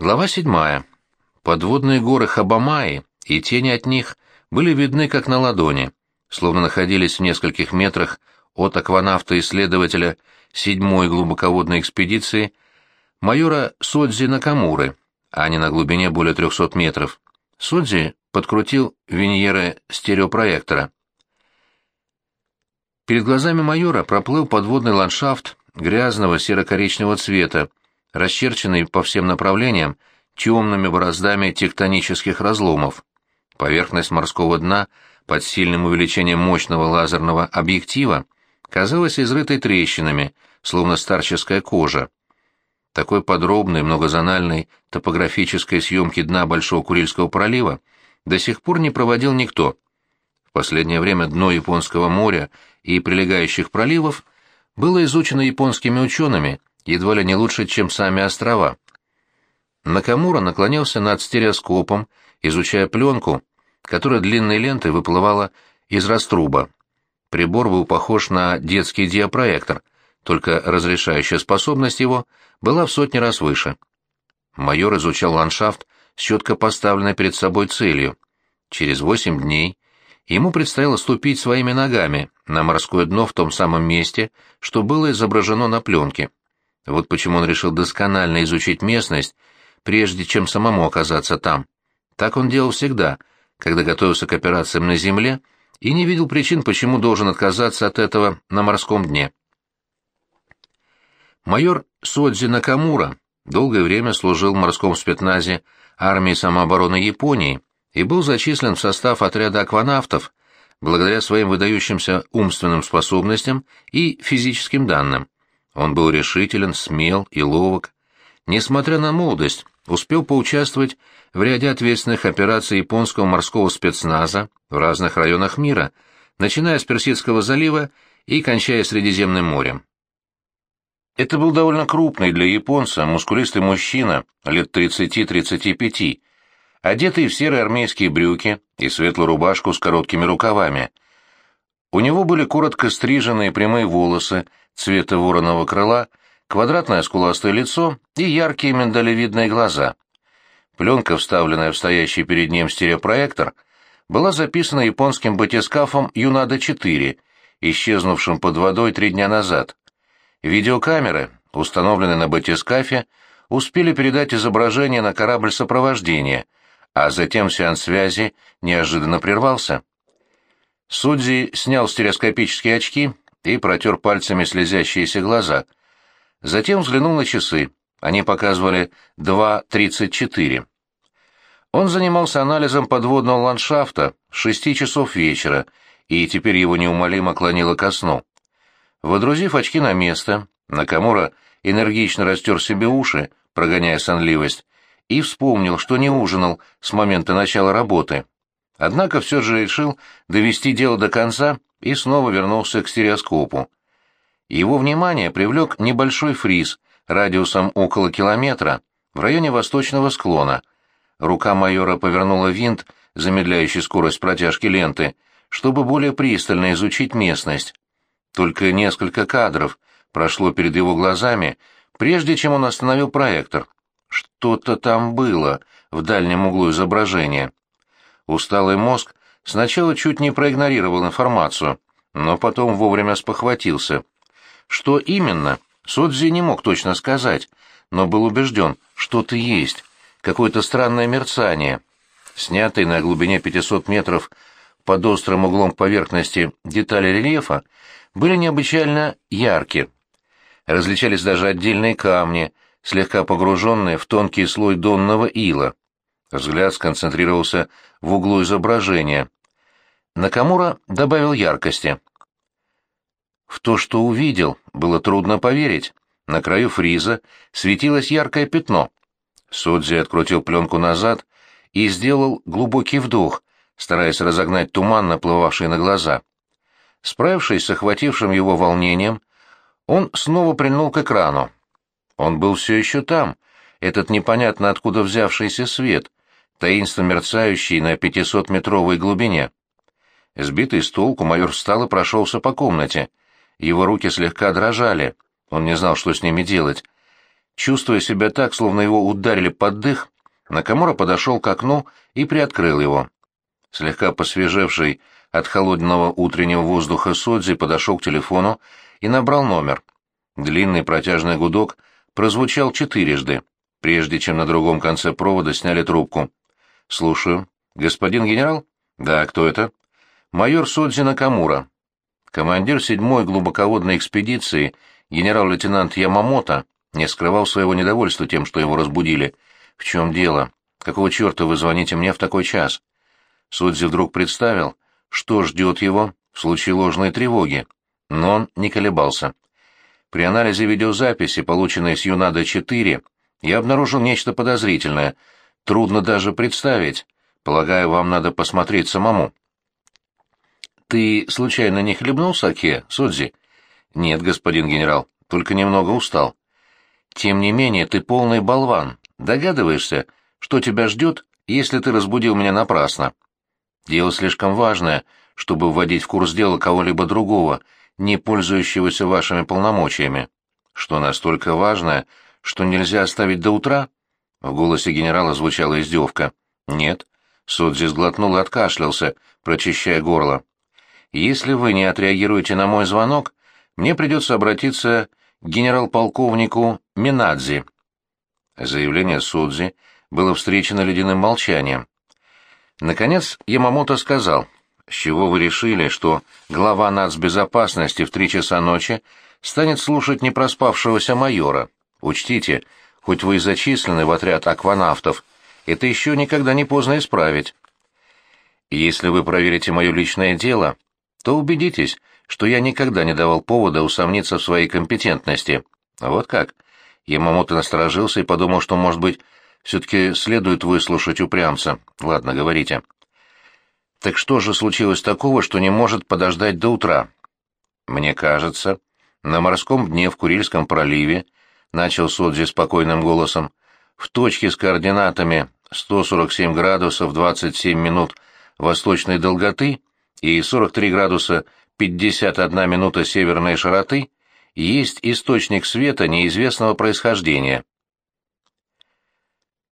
Глава седьмая. Подводные горы Хабамаи и тени от них были видны как на ладони, словно находились в нескольких метрах от акванавта-исследователя седьмой глубоководной экспедиции майора Содзи Накамуры, а не на глубине более 300 метров. Содзи подкрутил виньеры стереопроектора. Перед глазами майора проплыл подводный ландшафт грязного серо-коричневого цвета, расчерченный по всем направлениям темными бороздами тектонических разломов. Поверхность морского дна под сильным увеличением мощного лазерного объектива казалась изрытой трещинами, словно старческая кожа. Такой подробной, многозональной топографической съемки дна Большого Курильского пролива до сих пор не проводил никто. В последнее время дно Японского моря и прилегающих проливов было изучено японскими учеными едва ли не лучше, чем сами острова. Накамура наклонился над стереоскопом, изучая пленку, которая длинной лентой выплывала из раструба. Прибор был похож на детский диапроектор, только разрешающая способность его была в сотни раз выше. Майор изучал ландшафт с четко поставленной перед собой целью. Через восемь дней ему предстояло ступить своими ногами на морское дно в том самом месте, что было изображено на пленке. Вот почему он решил досконально изучить местность, прежде чем самому оказаться там. Так он делал всегда, когда готовился к операциям на земле, и не видел причин, почему должен отказаться от этого на морском дне. Майор Содзи Накамура долгое время служил в морском спецназе армии самообороны Японии и был зачислен в состав отряда акванавтов благодаря своим выдающимся умственным способностям и физическим данным. Он был решителен, смел и ловок. Несмотря на молодость, успел поучаствовать в ряде ответственных операций японского морского спецназа в разных районах мира, начиная с Персидского залива и кончая Средиземным морем. Это был довольно крупный для японца мускулистый мужчина, лет 30-35, одетый в серые армейские брюки и светлую рубашку с короткими рукавами. У него были коротко стриженные прямые волосы цвета вороного крыла, квадратное скуластое лицо и яркие миндалевидные глаза. Пленка, вставленная в стоящий перед ним стереопроектор, была записана японским батискафом Юнада-4, исчезнувшим под водой три дня назад. Видеокамеры, установленные на батискафе, успели передать изображение на корабль сопровождения, а затем сеанс связи неожиданно прервался. Судзи снял стереоскопические очки и протер пальцами слезящиеся глаза. Затем взглянул на часы. Они показывали 2.34. Он занимался анализом подводного ландшафта с шести часов вечера, и теперь его неумолимо клонило ко сну. Водрузив очки на место, Накамура энергично растер себе уши, прогоняя сонливость, и вспомнил, что не ужинал с момента начала работы. Однако все же решил довести дело до конца и снова вернулся к стереоскопу. Его внимание привлек небольшой фриз радиусом около километра в районе восточного склона. Рука майора повернула винт, замедляющий скорость протяжки ленты, чтобы более пристально изучить местность. Только несколько кадров прошло перед его глазами, прежде чем он остановил проектор. Что-то там было в дальнем углу изображения. Усталый мозг сначала чуть не проигнорировал информацию, но потом вовремя спохватился. Что именно, Содзи не мог точно сказать, но был убежден, что-то есть, какое-то странное мерцание. Снятые на глубине 500 метров под острым углом поверхности детали рельефа были необычайно яркие. Различались даже отдельные камни, слегка погруженные в тонкий слой донного ила. Взгляд сконцентрировался в углу изображения. Накамура добавил яркости. В то, что увидел, было трудно поверить. На краю фриза светилось яркое пятно. Судзи открутил пленку назад и сделал глубокий вдох, стараясь разогнать туман, наплывавший на глаза. Справившись с охватившим его волнением, он снова прильнул к экрану. Он был все еще там, этот непонятно откуда взявшийся свет, таинственно мерцающий на пятисотметровой глубине. Сбитый с толку, майор встал и прошелся по комнате. Его руки слегка дрожали, он не знал, что с ними делать. Чувствуя себя так, словно его ударили под дых, Накамура подошел к окну и приоткрыл его. Слегка посвежевший от холодного утреннего воздуха Содзи подошел к телефону и набрал номер. Длинный протяжный гудок прозвучал четырежды, прежде чем на другом конце провода сняли трубку. «Слушаю. Господин генерал?» «Да, кто это?» «Майор Содзи Накамура. Командир седьмой глубоководной экспедиции, генерал-лейтенант Ямамото, не скрывал своего недовольства тем, что его разбудили. «В чем дело? Какого черта вы звоните мне в такой час?» Судзи вдруг представил, что ждет его в случае ложной тревоги, но он не колебался. При анализе видеозаписи, полученной с Юнада-4, я обнаружил нечто подозрительное. Трудно даже представить. Полагаю, вам надо посмотреть самому. «Ты, случайно, не хлебнул саке, Судзи?» «Нет, господин генерал, только немного устал». «Тем не менее, ты полный болван. Догадываешься, что тебя ждет, если ты разбудил меня напрасно?» Дело слишком важное, чтобы вводить в курс дела кого-либо другого, не пользующегося вашими полномочиями. Что настолько важное, что нельзя оставить до утра?» В голосе генерала звучала издевка. «Нет». Судзи сглотнул и откашлялся, прочищая горло. «Если вы не отреагируете на мой звонок, мне придется обратиться к генерал-полковнику Минадзи». Заявление Судзи было встречено ледяным молчанием. Наконец Ямамото сказал, «С чего вы решили, что глава нацбезопасности в три часа ночи станет слушать непроспавшегося майора? Учтите, хоть вы и зачислены в отряд акванавтов, это еще никогда не поздно исправить. Если вы проверите мое личное дело, то убедитесь, что я никогда не давал повода усомниться в своей компетентности. Вот как?» Ямамото насторожился и подумал, что, может быть, все-таки следует выслушать упрямца. Ладно, говорите. Так что же случилось такого, что не может подождать до утра? Мне кажется, на морском дне в Курильском проливе, начал Содзи спокойным голосом, в точке с координатами 147 градусов 27 минут восточной долготы и 43 градуса 51 минута северной широты есть источник света неизвестного происхождения.